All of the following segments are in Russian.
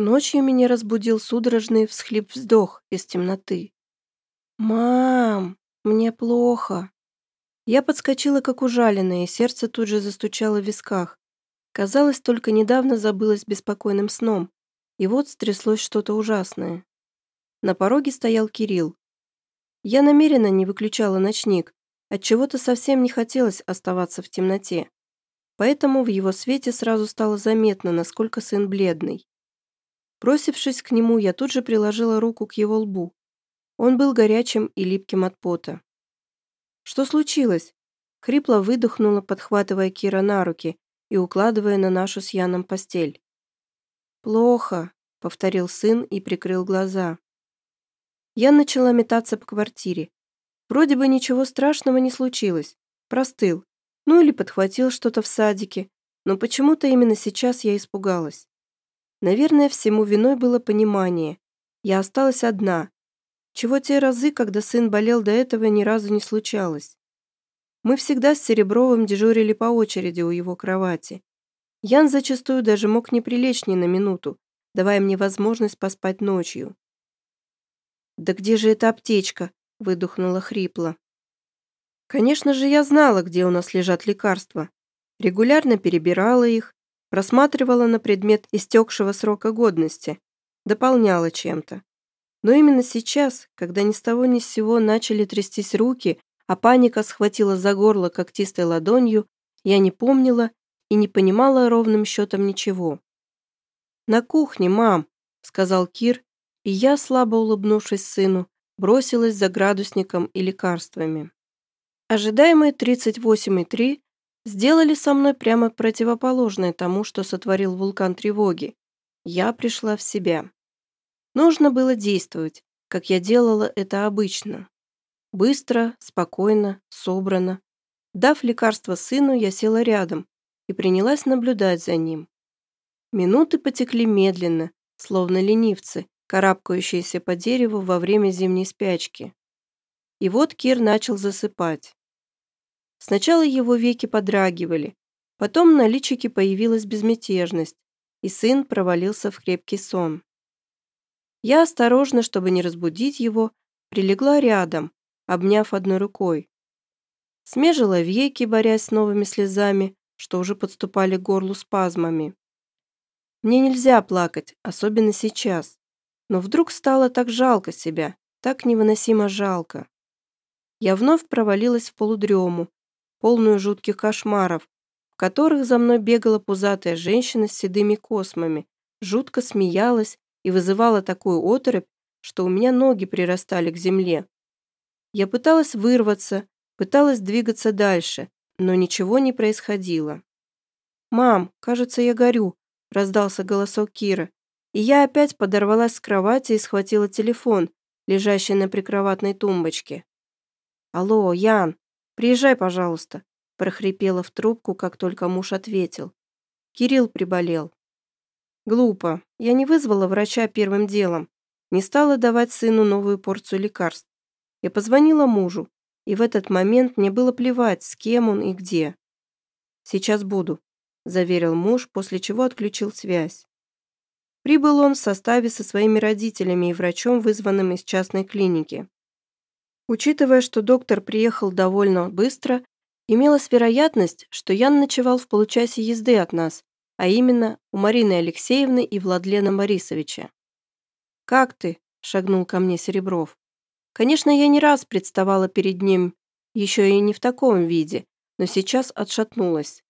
Ночью меня разбудил судорожный всхлип-вздох из темноты. «Мам, мне плохо!» Я подскочила, как ужаленная, и сердце тут же застучало в висках. Казалось, только недавно забылось беспокойным сном, и вот стряслось что-то ужасное. На пороге стоял Кирилл. Я намеренно не выключала ночник, отчего-то совсем не хотелось оставаться в темноте. Поэтому в его свете сразу стало заметно, насколько сын бледный. Бросившись к нему, я тут же приложила руку к его лбу. Он был горячим и липким от пота. «Что случилось?» Хрипло выдохнула, подхватывая Кира на руки и укладывая на нашу с Яном постель. «Плохо», — повторил сын и прикрыл глаза. Я начала метаться по квартире. Вроде бы ничего страшного не случилось. Простыл. Ну или подхватил что-то в садике. Но почему-то именно сейчас я испугалась. Наверное, всему виной было понимание. Я осталась одна. Чего те разы, когда сын болел до этого, ни разу не случалось. Мы всегда с Серебровым дежурили по очереди у его кровати. Ян зачастую даже мог не прилечь ни на минуту, давая мне возможность поспать ночью. «Да где же эта аптечка?» – выдохнула хрипло. Конечно же, я знала, где у нас лежат лекарства. Регулярно перебирала их, Просматривала на предмет истекшего срока годности, дополняла чем-то. Но именно сейчас, когда ни с того ни с сего начали трястись руки, а паника схватила за горло когтистой ладонью, я не помнила и не понимала ровным счетом ничего. «На кухне, мам», — сказал Кир, и я, слабо улыбнувшись сыну, бросилась за градусником и лекарствами. Ожидаемые 38,3 сделали со мной прямо противоположное тому, что сотворил вулкан тревоги. Я пришла в себя. Нужно было действовать, как я делала это обычно. Быстро, спокойно, собрано. Дав лекарство сыну, я села рядом и принялась наблюдать за ним. Минуты потекли медленно, словно ленивцы, карабкающиеся по дереву во время зимней спячки. И вот Кир начал засыпать. Сначала его веки подрагивали, потом на личике появилась безмятежность, и сын провалился в крепкий сон. Я осторожно, чтобы не разбудить его, прилегла рядом, обняв одной рукой. Смежила веки, борясь с новыми слезами, что уже подступали к горлу спазмами. Мне нельзя плакать, особенно сейчас. Но вдруг стало так жалко себя, так невыносимо жалко. Я вновь провалилась в полудрему, полную жутких кошмаров, в которых за мной бегала пузатая женщина с седыми космами, жутко смеялась и вызывала такую оторопь, что у меня ноги прирастали к земле. Я пыталась вырваться, пыталась двигаться дальше, но ничего не происходило. «Мам, кажется, я горю», – раздался голосок Кира, и я опять подорвалась с кровати и схватила телефон, лежащий на прикроватной тумбочке. «Алло, Ян, «Приезжай, пожалуйста», – прохрипела в трубку, как только муж ответил. Кирилл приболел. Глупо. Я не вызвала врача первым делом. Не стала давать сыну новую порцию лекарств. Я позвонила мужу, и в этот момент мне было плевать, с кем он и где. «Сейчас буду», – заверил муж, после чего отключил связь. Прибыл он в составе со своими родителями и врачом, вызванным из частной клиники. Учитывая, что доктор приехал довольно быстро, имелась вероятность, что Ян ночевал в получасе езды от нас, а именно у Марины Алексеевны и Владлена Борисовича. «Как ты?» – шагнул ко мне Серебров. Конечно, я не раз представала перед ним, еще и не в таком виде, но сейчас отшатнулась.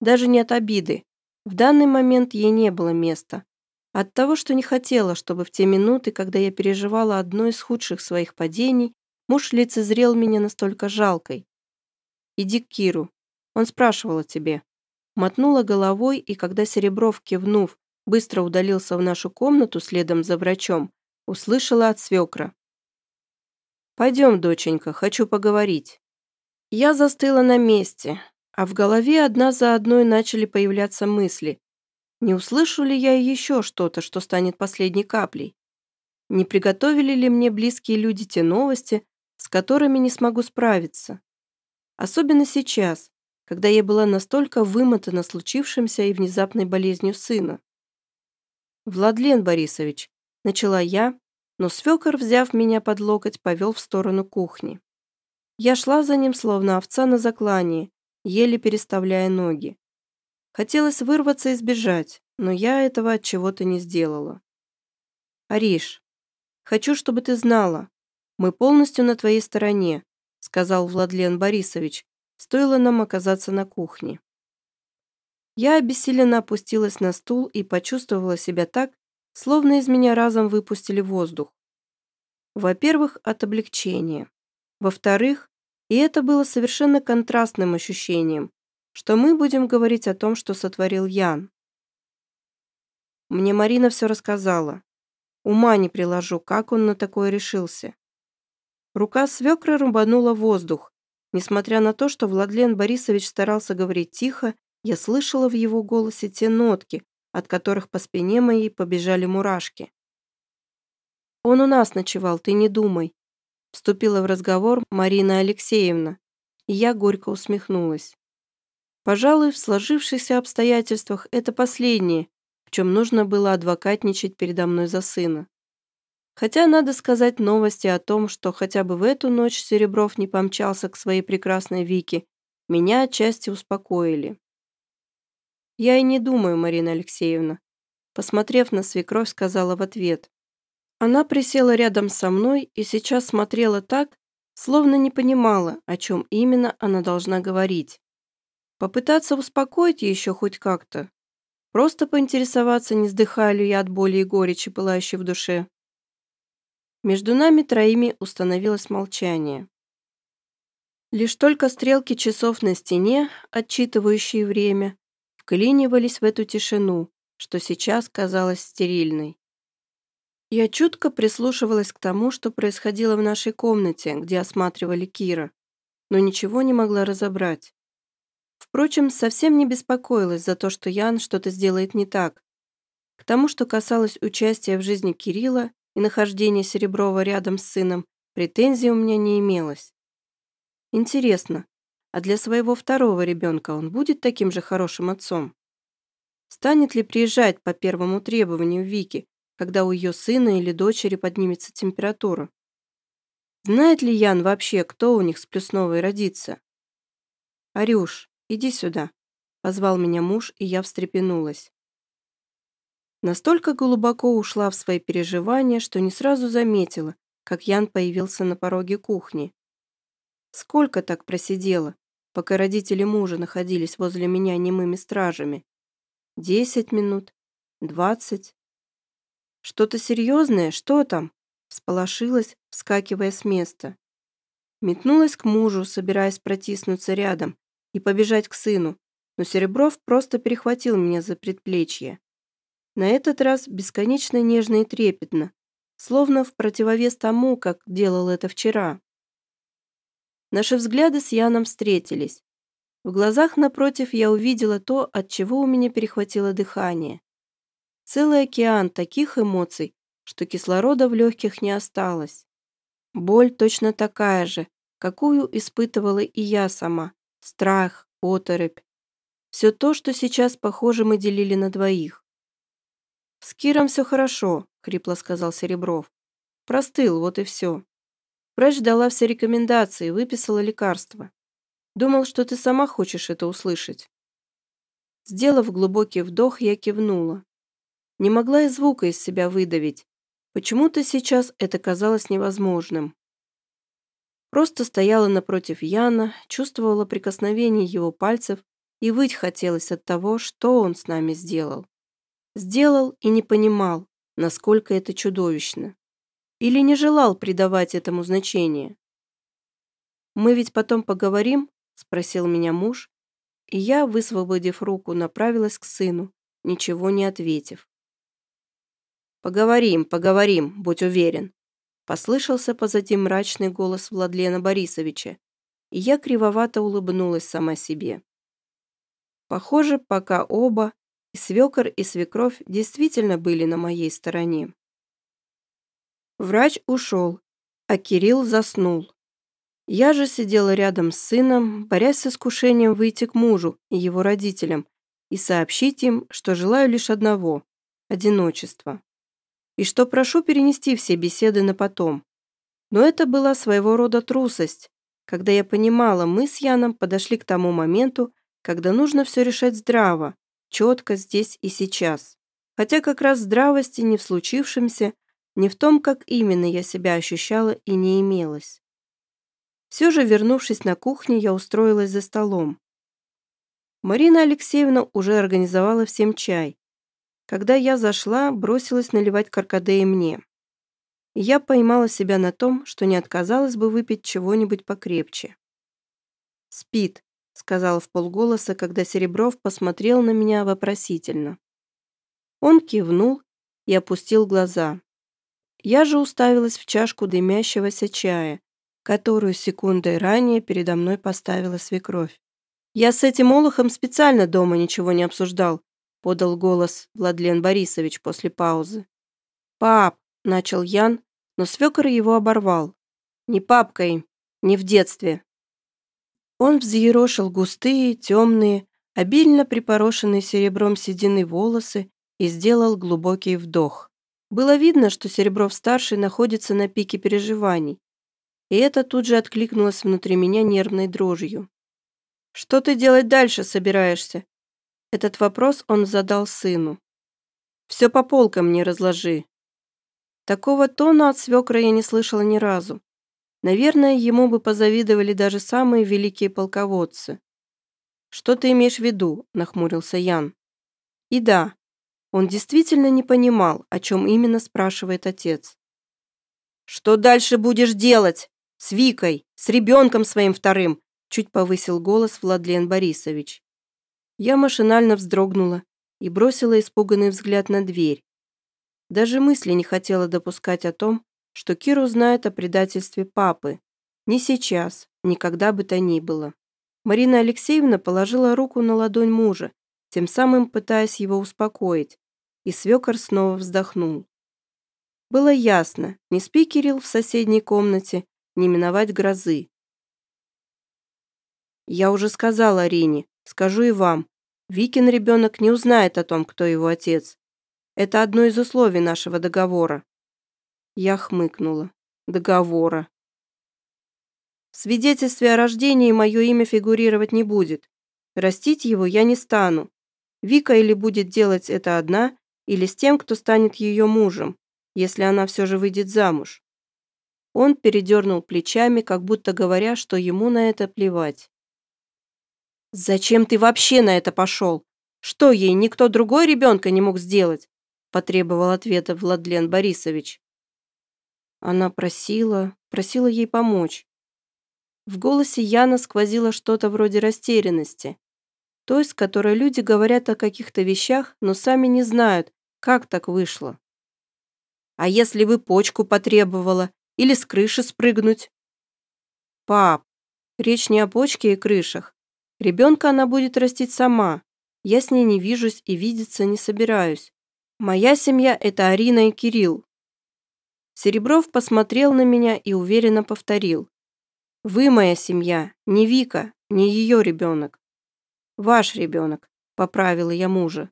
Даже не от обиды. В данный момент ей не было места. От того, что не хотела, чтобы в те минуты, когда я переживала одно из худших своих падений, Муж лицезрел меня настолько жалкой. «Иди к Киру. Он спрашивал о тебе». Мотнула головой, и когда Серебров, кивнув, быстро удалился в нашу комнату следом за врачом, услышала от свекра. «Пойдем, доченька, хочу поговорить». Я застыла на месте, а в голове одна за одной начали появляться мысли. Не услышу ли я еще что-то, что станет последней каплей? Не приготовили ли мне близкие люди те новости, с которыми не смогу справиться. Особенно сейчас, когда я была настолько вымотана случившимся и внезапной болезнью сына. «Владлен Борисович», — начала я, но свекор, взяв меня под локоть, повел в сторону кухни. Я шла за ним, словно овца на заклании, еле переставляя ноги. Хотелось вырваться и сбежать, но я этого от чего-то не сделала. «Ариш, хочу, чтобы ты знала, мы полностью на твоей стороне», сказал Владлен Борисович, стоило нам оказаться на кухне. Я обессиленно опустилась на стул и почувствовала себя так, словно из меня разом выпустили воздух. Во-первых, от облегчения. Во-вторых, и это было совершенно контрастным ощущением, что мы будем говорить о том, что сотворил Ян. Мне Марина все рассказала. Ума не приложу, как он на такое решился. Рука свекра рубанула воздух. Несмотря на то, что Владлен Борисович старался говорить тихо, я слышала в его голосе те нотки, от которых по спине моей побежали мурашки. «Он у нас ночевал, ты не думай», — вступила в разговор Марина Алексеевна, и я горько усмехнулась. Пожалуй, в сложившихся обстоятельствах это последнее, в чем нужно было адвокатничать передо мной за сына. Хотя надо сказать новости о том, что хотя бы в эту ночь Серебров не помчался к своей прекрасной Вике, меня отчасти успокоили. «Я и не думаю, Марина Алексеевна», посмотрев на свекровь, сказала в ответ. Она присела рядом со мной и сейчас смотрела так, словно не понимала, о чем именно она должна говорить. Попытаться успокоить еще хоть как-то. Просто поинтересоваться, не сдыхаю ли я от боли и горечи, пылающей в душе. Между нами троими установилось молчание. Лишь только стрелки часов на стене, отчитывающие время, вклинивались в эту тишину, что сейчас казалось стерильной. Я чутко прислушивалась к тому, что происходило в нашей комнате, где осматривали Кира, но ничего не могла разобрать. Впрочем, совсем не беспокоилась за то, что Ян что-то сделает не так. К тому, что касалось участия в жизни Кирилла и нахождения Сереброва рядом с сыном, претензий у меня не имелось. Интересно, а для своего второго ребенка он будет таким же хорошим отцом? Станет ли приезжать по первому требованию Вики, когда у ее сына или дочери поднимется температура? Знает ли Ян вообще, кто у них с Плюсновой родится? «Арюш, иди сюда», — позвал меня муж, и я встрепенулась. Настолько глубоко ушла в свои переживания, что не сразу заметила, как Ян появился на пороге кухни. Сколько так просидела, пока родители мужа находились возле меня немыми стражами? Десять минут? Двадцать? Что-то серьезное? Что там? Всполошилась, вскакивая с места. Метнулась к мужу, собираясь протиснуться рядом и побежать к сыну, но Серебров просто перехватил меня за предплечье. На этот раз бесконечно нежно и трепетно, словно в противовес тому, как делал это вчера. Наши взгляды с Яном встретились. В глазах напротив я увидела то, от чего у меня перехватило дыхание. Целый океан таких эмоций, что кислорода в легких не осталось. Боль точно такая же, какую испытывала и я сама. Страх, оторопь. Все то, что сейчас, похоже, мы делили на двоих. «С Киром все хорошо», — хрипло сказал Серебров. «Простыл, вот и все. Врач дала все рекомендации, выписала лекарства. Думал, что ты сама хочешь это услышать». Сделав глубокий вдох, я кивнула. Не могла и звука из себя выдавить. Почему-то сейчас это казалось невозможным. Просто стояла напротив Яна, чувствовала прикосновение его пальцев и выть хотелось от того, что он с нами сделал. Сделал и не понимал, насколько это чудовищно. Или не желал придавать этому значение. «Мы ведь потом поговорим?» – спросил меня муж, и я, высвободив руку, направилась к сыну, ничего не ответив. «Поговорим, поговорим, будь уверен», – послышался позади мрачный голос Владлена Борисовича, и я кривовато улыбнулась сама себе. Похоже, пока оба, и свекор, и свекровь действительно были на моей стороне. Врач ушел, а Кирилл заснул. Я же сидела рядом с сыном, борясь с искушением выйти к мужу и его родителям и сообщить им, что желаю лишь одного одиночество. И что прошу перенести все беседы на потом. Но это была своего рода трусость, когда я понимала, мы с Яном подошли к тому моменту, когда нужно все решать здраво, четко здесь и сейчас. Хотя как раз здравости не в случившемся, не в том, как именно я себя ощущала и не имелось. Все же, вернувшись на кухню, я устроилась за столом. Марина Алексеевна уже организовала всем чай. Когда я зашла, бросилась наливать каркаде и мне. Я поймала себя на том, что не отказалась бы выпить чего-нибудь покрепче. «Спит», — сказал в полголоса, когда Серебров посмотрел на меня вопросительно. Он кивнул и опустил глаза. Я же уставилась в чашку дымящегося чая, которую секундой ранее передо мной поставила свекровь. «Я с этим олухом специально дома ничего не обсуждал», подал голос Владлен Борисович после паузы. «Пап», — начал Ян, но свекор его оборвал. «Не папкой, не в детстве». Он взъерошил густые, темные, обильно припорошенные серебром седины волосы и сделал глубокий вдох. Было видно, что Серебров-старший находится на пике переживаний, и это тут же откликнулось внутри меня нервной дрожью. «Что ты делать дальше собираешься?» Этот вопрос он задал сыну. «Все по полкам не разложи». Такого тона от свекра я не слышала ни разу. Наверное, ему бы позавидовали даже самые великие полководцы. «Что ты имеешь в виду?» – нахмурился Ян. И да, он действительно не понимал, о чем именно спрашивает отец. «Что дальше будешь делать? С Викой, с ребенком своим вторым?» чуть повысил голос Владлен Борисович. Я машинально вздрогнула и бросила испуганный взгляд на дверь. Даже мысли не хотела допускать о том, что Кир узнает о предательстве папы. Ни сейчас, никогда бы то ни было. Марина Алексеевна положила руку на ладонь мужа, тем самым пытаясь его успокоить, и свекор снова вздохнул. Было ясно, не спи, Кирилл, в соседней комнате, не миновать грозы. Я уже сказала Арине, скажу и вам. Викин ребенок не узнает о том, кто его отец. Это одно из условий нашего договора. Я хмыкнула. Договора. В свидетельстве о рождении мое имя фигурировать не будет. Растить его я не стану. Вика или будет делать это одна, или с тем, кто станет ее мужем, если она все же выйдет замуж. Он передернул плечами, как будто говоря, что ему на это плевать. «Зачем ты вообще на это пошел? Что ей никто другой ребенка не мог сделать?» потребовал ответа Владлен Борисович. Она просила, просила ей помочь. В голосе Яна сквозило что-то вроде растерянности той, с которой люди говорят о каких-то вещах, но сами не знают, как так вышло. А если бы почку потребовала или с крыши спрыгнуть? Пап, речь не о почке и крышах. Ребенка она будет растить сама. Я с ней не вижусь и видеться не собираюсь. Моя семья – это Арина и Кирилл. Серебров посмотрел на меня и уверенно повторил. Вы моя семья, не Вика, не ее ребенок. «Ваш ребенок», — поправила я мужа.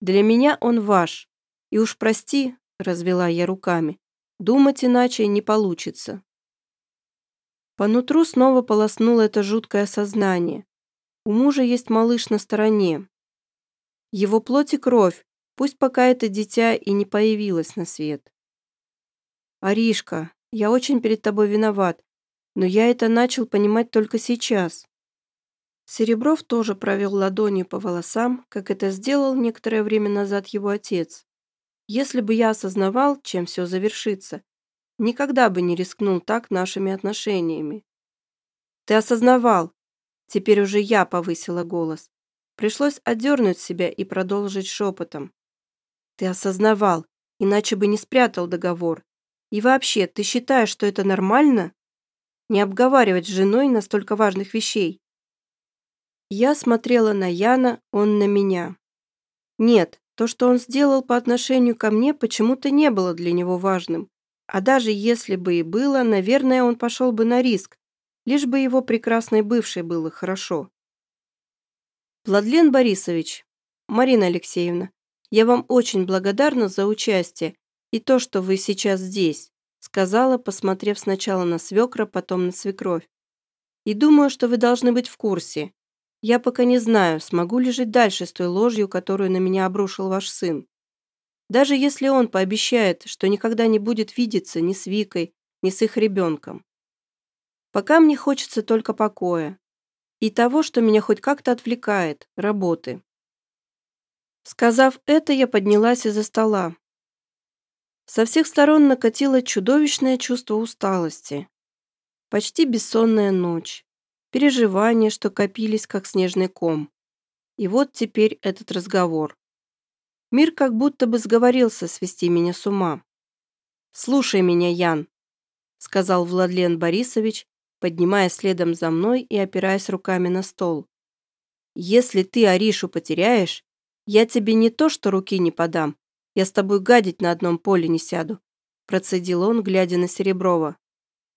«Для меня он ваш. И уж прости», — развела я руками, «думать иначе не получится». По нутру снова полоснуло это жуткое сознание. У мужа есть малыш на стороне. Его плоть и кровь, пусть пока это дитя и не появилось на свет. «Аришка, я очень перед тобой виноват, но я это начал понимать только сейчас. Серебров тоже провел ладонью по волосам, как это сделал некоторое время назад его отец. Если бы я осознавал, чем все завершится, никогда бы не рискнул так нашими отношениями. Ты осознавал. Теперь уже я повысила голос. Пришлось отдернуть себя и продолжить шепотом. Ты осознавал, иначе бы не спрятал договор. И вообще, ты считаешь, что это нормально? Не обговаривать с женой настолько важных вещей. Я смотрела на Яна, он на меня. Нет, то, что он сделал по отношению ко мне, почему-то не было для него важным. А даже если бы и было, наверное, он пошел бы на риск, лишь бы его прекрасной бывшей было хорошо. Владлен Борисович, Марина Алексеевна, Я вам очень благодарна за участие и то, что вы сейчас здесь», сказала, посмотрев сначала на свекра, потом на свекровь. «И думаю, что вы должны быть в курсе. Я пока не знаю, смогу ли жить дальше с той ложью, которую на меня обрушил ваш сын. Даже если он пообещает, что никогда не будет видеться ни с Викой, ни с их ребенком. Пока мне хочется только покоя. И того, что меня хоть как-то отвлекает, работы. Сказав это, я поднялась из-за стола. Со всех сторон накатило чудовищное чувство усталости. Почти бессонная ночь. Переживания, что копились, как снежный ком. И вот теперь этот разговор. Мир как будто бы сговорился свести меня с ума. «Слушай меня, Ян», — сказал Владлен Борисович, поднимая следом за мной и опираясь руками на стол. «Если ты Аришу потеряешь, я тебе не то что руки не подам, я с тобой гадить на одном поле не сяду», процедил он, глядя на Сереброва.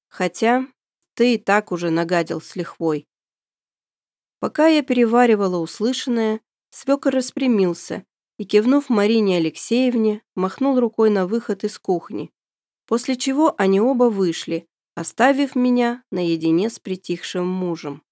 «Хотя ты и так уже нагадил с лихвой». Пока я переваривала услышанное, свекор распрямился и, кивнув Марине Алексеевне, махнул рукой на выход из кухни, после чего они оба вышли, оставив меня наедине с притихшим мужем.